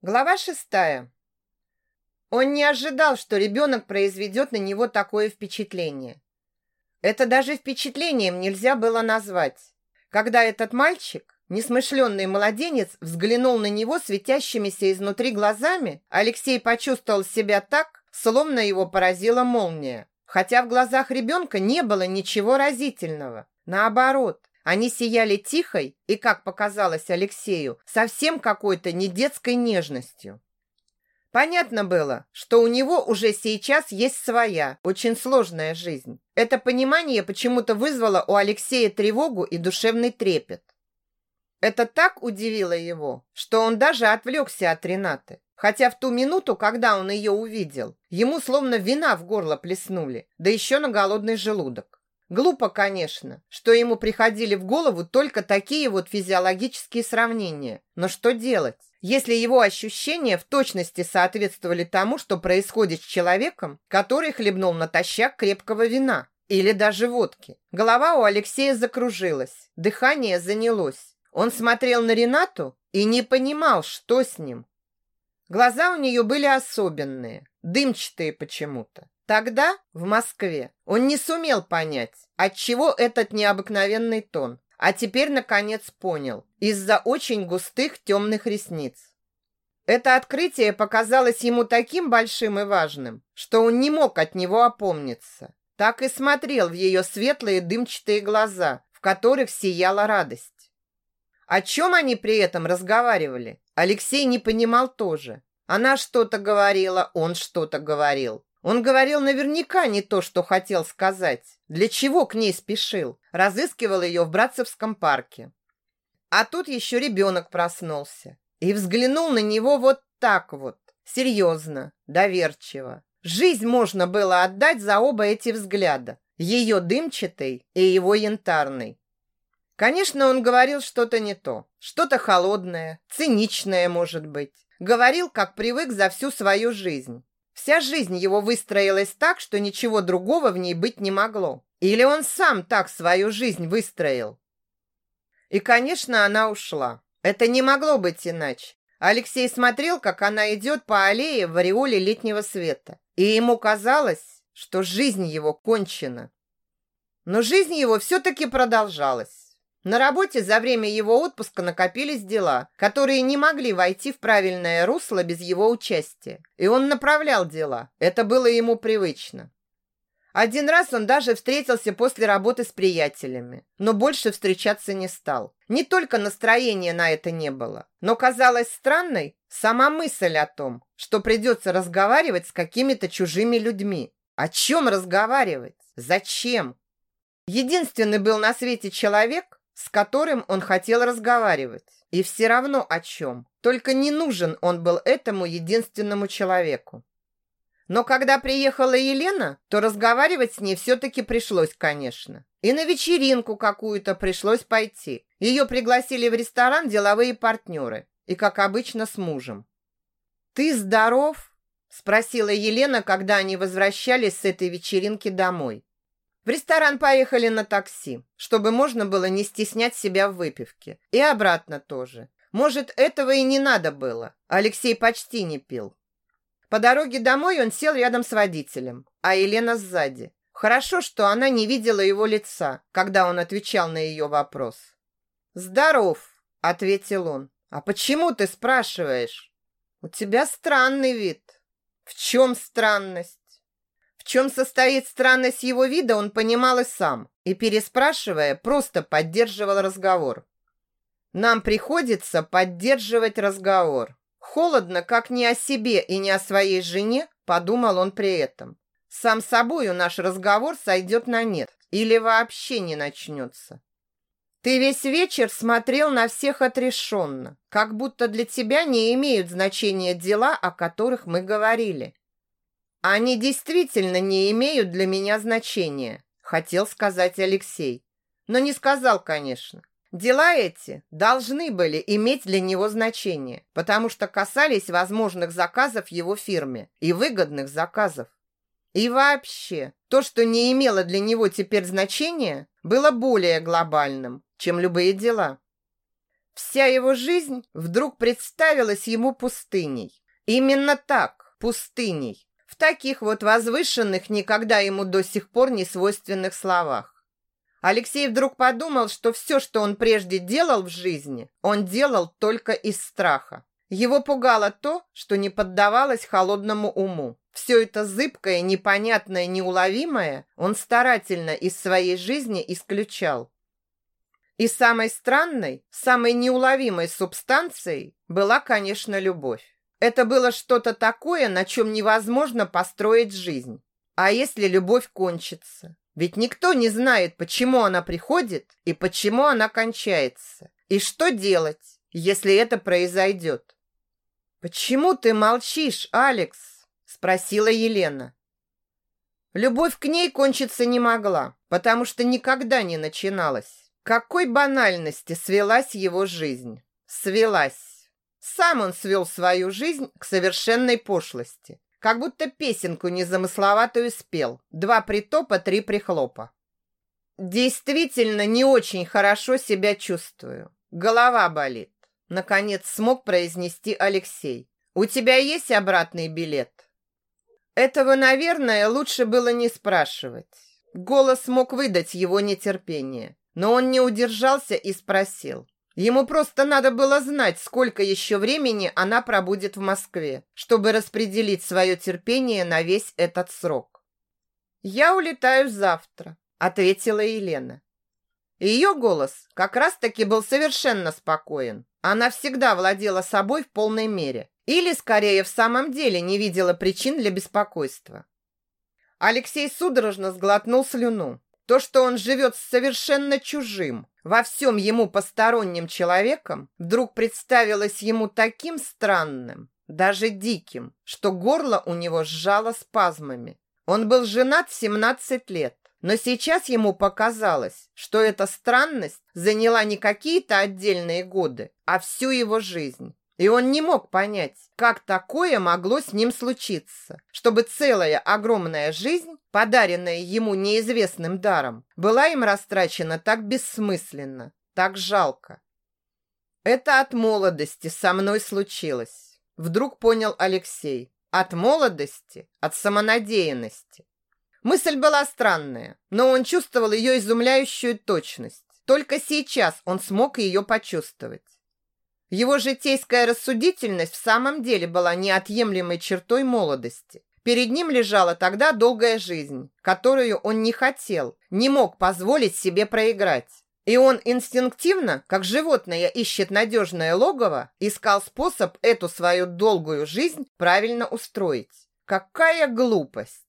Глава шестая. Он не ожидал, что ребенок произведет на него такое впечатление. Это даже впечатлением нельзя было назвать. Когда этот мальчик, несмышленный младенец, взглянул на него светящимися изнутри глазами, Алексей почувствовал себя так, словно его поразила молния. Хотя в глазах ребенка не было ничего разительного. Наоборот, они сияли тихой и, как показалось Алексею, совсем какой-то недетской нежностью. Понятно было, что у него уже сейчас есть своя, очень сложная жизнь. Это понимание почему-то вызвало у Алексея тревогу и душевный трепет. Это так удивило его, что он даже отвлекся от Ренаты. Хотя в ту минуту, когда он ее увидел, ему словно вина в горло плеснули, да еще на голодный желудок. Глупо, конечно, что ему приходили в голову только такие вот физиологические сравнения. Но что делать, если его ощущения в точности соответствовали тому, что происходит с человеком, который хлебнул натощак крепкого вина или даже водки? Голова у Алексея закружилась, дыхание занялось. Он смотрел на Ренату и не понимал, что с ним. Глаза у нее были особенные, дымчатые почему-то. Тогда, в Москве, он не сумел понять, отчего этот необыкновенный тон, а теперь, наконец, понял, из-за очень густых темных ресниц. Это открытие показалось ему таким большим и важным, что он не мог от него опомниться. Так и смотрел в ее светлые дымчатые глаза, в которых сияла радость. О чем они при этом разговаривали, Алексей не понимал тоже. Она что-то говорила, он что-то говорил. Он говорил наверняка не то, что хотел сказать. Для чего к ней спешил? Разыскивал ее в Братцевском парке. А тут еще ребенок проснулся. И взглянул на него вот так вот. Серьезно, доверчиво. Жизнь можно было отдать за оба эти взгляда. Ее дымчатый и его янтарный. Конечно, он говорил что-то не то. Что-то холодное, циничное, может быть. Говорил, как привык за всю свою жизнь. Вся жизнь его выстроилась так, что ничего другого в ней быть не могло. Или он сам так свою жизнь выстроил? И, конечно, она ушла. Это не могло быть иначе. Алексей смотрел, как она идет по аллее в ореоле летнего света. И ему казалось, что жизнь его кончена. Но жизнь его все-таки продолжалась. На работе за время его отпуска накопились дела, которые не могли войти в правильное русло без его участия. И он направлял дела. Это было ему привычно. Один раз он даже встретился после работы с приятелями, но больше встречаться не стал. Не только настроения на это не было, но казалось странной сама мысль о том, что придется разговаривать с какими-то чужими людьми. О чем разговаривать? Зачем? Единственный был на свете человек, с которым он хотел разговаривать. И все равно о чем. Только не нужен он был этому единственному человеку. Но когда приехала Елена, то разговаривать с ней все-таки пришлось, конечно. И на вечеринку какую-то пришлось пойти. Ее пригласили в ресторан деловые партнеры. И, как обычно, с мужем. «Ты здоров?» – спросила Елена, когда они возвращались с этой вечеринки домой. В ресторан поехали на такси, чтобы можно было не стеснять себя в выпивке. И обратно тоже. Может, этого и не надо было. Алексей почти не пил. По дороге домой он сел рядом с водителем, а Елена сзади. Хорошо, что она не видела его лица, когда он отвечал на ее вопрос. «Здоров», — ответил он. «А почему ты спрашиваешь?» «У тебя странный вид». «В чем странность?» Чем состоит странность его вида, он понимал и сам, и, переспрашивая, просто поддерживал разговор. Нам приходится поддерживать разговор. Холодно, как не о себе и не о своей жене, подумал он при этом. Сам собою наш разговор сойдет на нет или вообще не начнется. Ты весь вечер смотрел на всех отрешенно, как будто для тебя не имеют значения дела, о которых мы говорили. Они действительно не имеют для меня значения, хотел сказать Алексей. Но не сказал, конечно. Дела эти должны были иметь для него значение, потому что касались возможных заказов его фирме и выгодных заказов. И вообще, то, что не имело для него теперь значения, было более глобальным, чем любые дела. Вся его жизнь вдруг представилась ему пустыней. Именно так, пустыней. В таких вот возвышенных, никогда ему до сих пор не свойственных словах. Алексей вдруг подумал, что все, что он прежде делал в жизни, он делал только из страха. Его пугало то, что не поддавалось холодному уму. Все это зыбкое, непонятное, неуловимое он старательно из своей жизни исключал. И самой странной, самой неуловимой субстанцией была, конечно, любовь. Это было что-то такое, на чем невозможно построить жизнь. А если любовь кончится? Ведь никто не знает, почему она приходит и почему она кончается. И что делать, если это произойдет? «Почему ты молчишь, Алекс?» – спросила Елена. Любовь к ней кончиться не могла, потому что никогда не начиналась. Какой банальности свелась его жизнь? Свелась. Сам он свел свою жизнь к совершенной пошлости. Как будто песенку незамысловатую спел. Два притопа, три прихлопа. Действительно не очень хорошо себя чувствую. Голова болит. Наконец смог произнести Алексей. У тебя есть обратный билет? Этого, наверное, лучше было не спрашивать. Голос мог выдать его нетерпение. Но он не удержался и спросил. Ему просто надо было знать, сколько еще времени она пробудет в Москве, чтобы распределить свое терпение на весь этот срок. «Я улетаю завтра», — ответила Елена. Ее голос как раз-таки был совершенно спокоен. Она всегда владела собой в полной мере. Или, скорее, в самом деле не видела причин для беспокойства. Алексей судорожно сглотнул слюну. То, что он живет с совершенно чужим, во всем ему посторонним человеком, вдруг представилось ему таким странным, даже диким, что горло у него сжало спазмами. Он был женат 17 лет, но сейчас ему показалось, что эта странность заняла не какие-то отдельные годы, а всю его жизнь. И он не мог понять, как такое могло с ним случиться, чтобы целая огромная жизнь, подаренная ему неизвестным даром, была им растрачена так бессмысленно, так жалко. Это от молодости со мной случилось, вдруг понял Алексей. От молодости, от самонадеянности. Мысль была странная, но он чувствовал ее изумляющую точность. Только сейчас он смог ее почувствовать. Его житейская рассудительность в самом деле была неотъемлемой чертой молодости. Перед ним лежала тогда долгая жизнь, которую он не хотел, не мог позволить себе проиграть. И он инстинктивно, как животное ищет надежное логово, искал способ эту свою долгую жизнь правильно устроить. Какая глупость!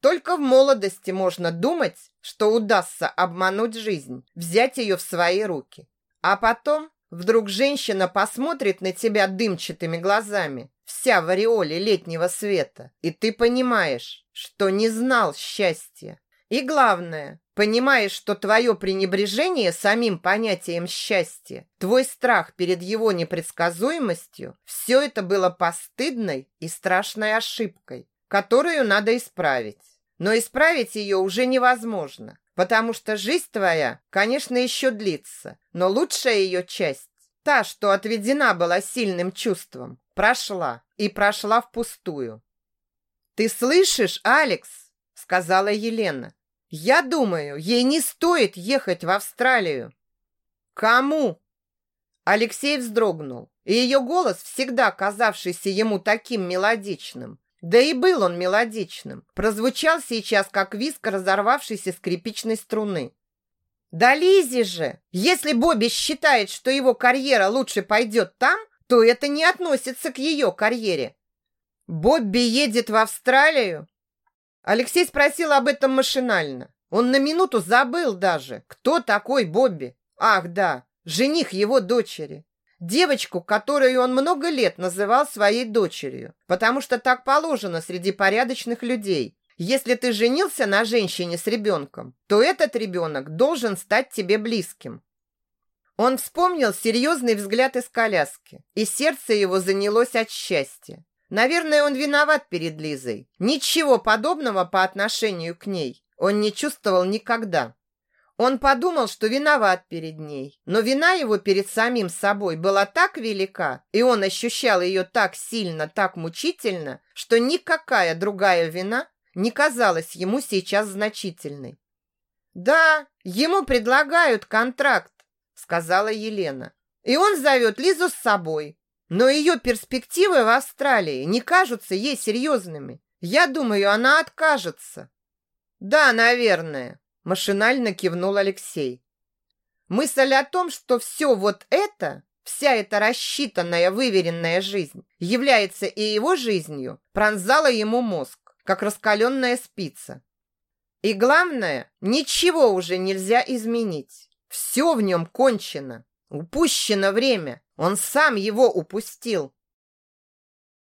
Только в молодости можно думать, что удастся обмануть жизнь, взять ее в свои руки. А потом Вдруг женщина посмотрит на тебя дымчатыми глазами, вся в ореоле летнего света, и ты понимаешь, что не знал счастья. И главное, понимаешь, что твое пренебрежение самим понятием счастья, твой страх перед его непредсказуемостью, все это было постыдной и страшной ошибкой, которую надо исправить. Но исправить ее уже невозможно, Потому что жизнь твоя, конечно, еще длится, но лучшая ее часть, та, что отведена была сильным чувством, прошла и прошла впустую. «Ты слышишь, Алекс?» — сказала Елена. «Я думаю, ей не стоит ехать в Австралию». «Кому?» Алексей вздрогнул, и ее голос, всегда казавшийся ему таким мелодичным, да и был он мелодичным. Прозвучал сейчас, как виск разорвавшейся скрипичной струны. Да Лизи же! Если Бобби считает, что его карьера лучше пойдет там, то это не относится к ее карьере. Бобби едет в Австралию? Алексей спросил об этом машинально. Он на минуту забыл даже, кто такой Бобби. Ах, да, жених его дочери. Девочку, которую он много лет называл своей дочерью, потому что так положено среди порядочных людей. Если ты женился на женщине с ребенком, то этот ребенок должен стать тебе близким. Он вспомнил серьезный взгляд из коляски, и сердце его занялось от счастья. Наверное, он виноват перед Лизой. Ничего подобного по отношению к ней он не чувствовал никогда. Он подумал, что виноват перед ней, но вина его перед самим собой была так велика, и он ощущал ее так сильно, так мучительно, что никакая другая вина не казалась ему сейчас значительной. «Да, ему предлагают контракт», — сказала Елена. «И он зовет Лизу с собой. Но ее перспективы в Австралии не кажутся ей серьезными. Я думаю, она откажется». «Да, наверное», Машинально кивнул Алексей. Мысль о том, что все вот это, вся эта рассчитанная, выверенная жизнь является и его жизнью, пронзала ему мозг, как раскаленная спица. И главное, ничего уже нельзя изменить. Все в нем кончено. Упущено время. Он сам его упустил.